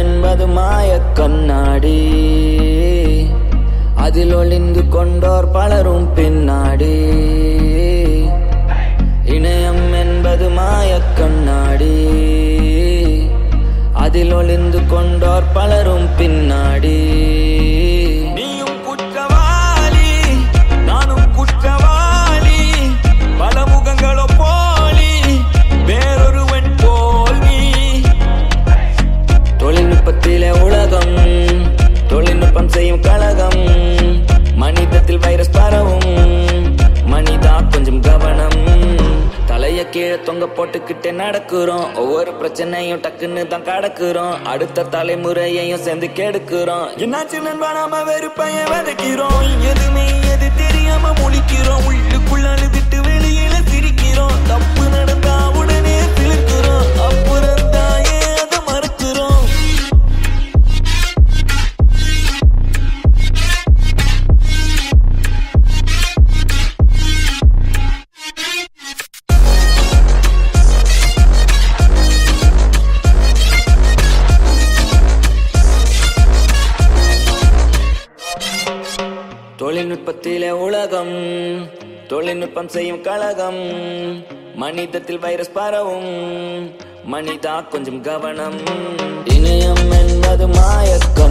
என்பது மாய கண்ணாடி. அதில் ஒளிந்து கொண்டோர் பலரும் பின்னாடி. இணையம் என்பது மாய கண்ணாடி. அதில் ஒளிந்து கொண்டோர் பலரும் பின்னாடி. கீழே தொங்க போட்டுக்கிட்டே நடக்கிறோம். ஒவ்வொரு பிரச்சனையும் டக்குன்னு தான் கடக்குறோம். அடுத்த தலைமுறையையும் சேர்ந்து கெடுக்கிறோம். என்னாச்சு நண்பா நாம வெறுப்பைய எதுவுமே எது தெரியாம தொழில்நுட்பத்திலே உலகம் தொழில்நுட்பம் செய்யும் கழகம். மனிதத்தில் வைரஸ் பரவும் மனிதா கொஞ்சம் கவனம். இணையம் என்பது மாயக்கம்.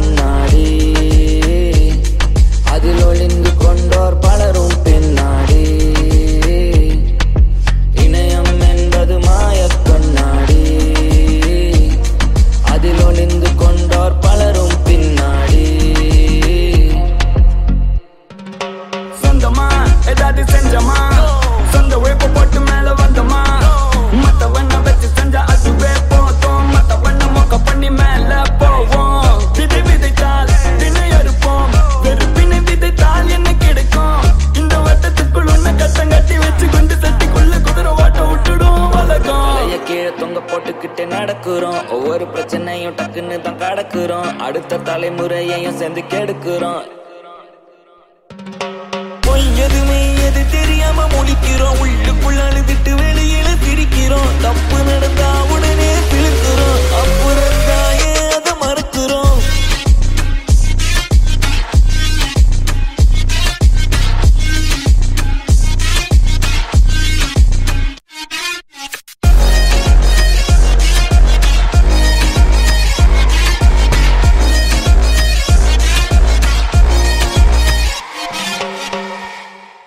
தொங்க போட்டுக்கிட்டு நடக்கிறோம். ஒவ்வொரு பிரச்சனையும் டக்குன்னு தான் கடக்குறோம். அடுத்த தலைமுறையையும் சேர்ந்து கெடுக்கிறோம். பொய் எதுவுமே எது தெரியாம முடிக்கிறோம்